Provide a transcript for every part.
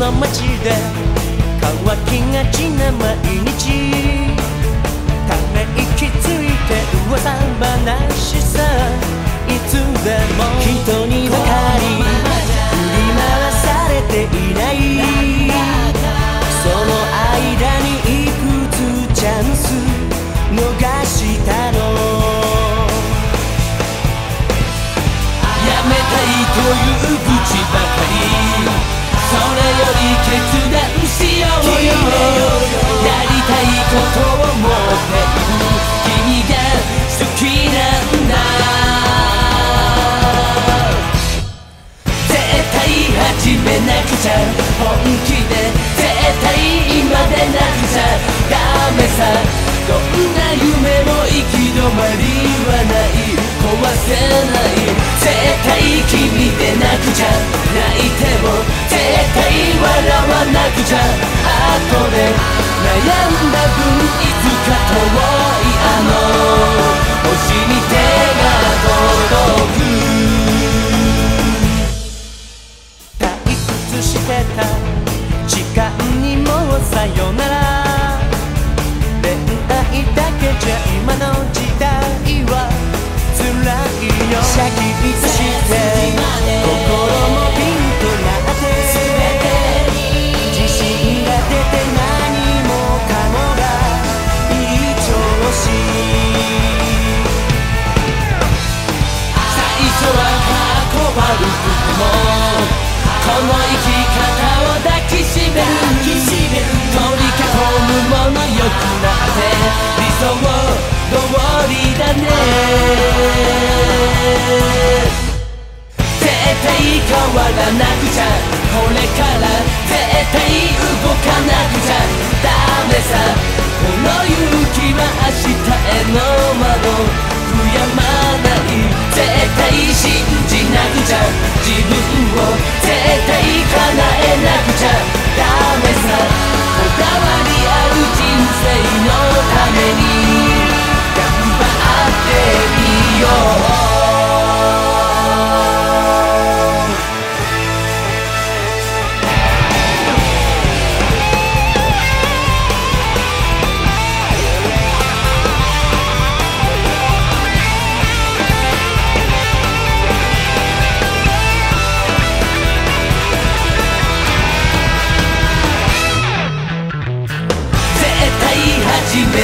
の街で乾きがちな毎日。ため息ついて噂話さ。いつでも人にばかり振り回されていない。その間にいくつチャンス逃した。ことを持っている君が好きなんだ絶対始めなくちゃ。本気で絶対今でなくちゃ。ダメさ。どんな夢も行き止まりはない。壊せない。絶対君でなくちゃ。泣いても絶対笑わなくちゃ。で悩んだ分いつか遠いあのの生き方を抱きしめる。取り囲むものよくなって理想通りだね。絶対変わらなくちゃ。これから絶対動かなくちゃ。ダメさ。この勇気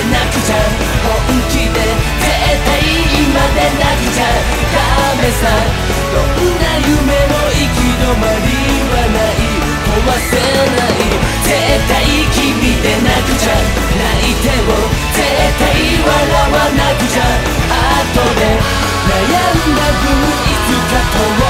なくちゃ本気で絶対今でなくちゃダメさ。どんな夢も行き止まりはない。壊せない。絶対君でなくちゃ。泣いても絶対笑わなくちゃ。後で悩んだ分いつか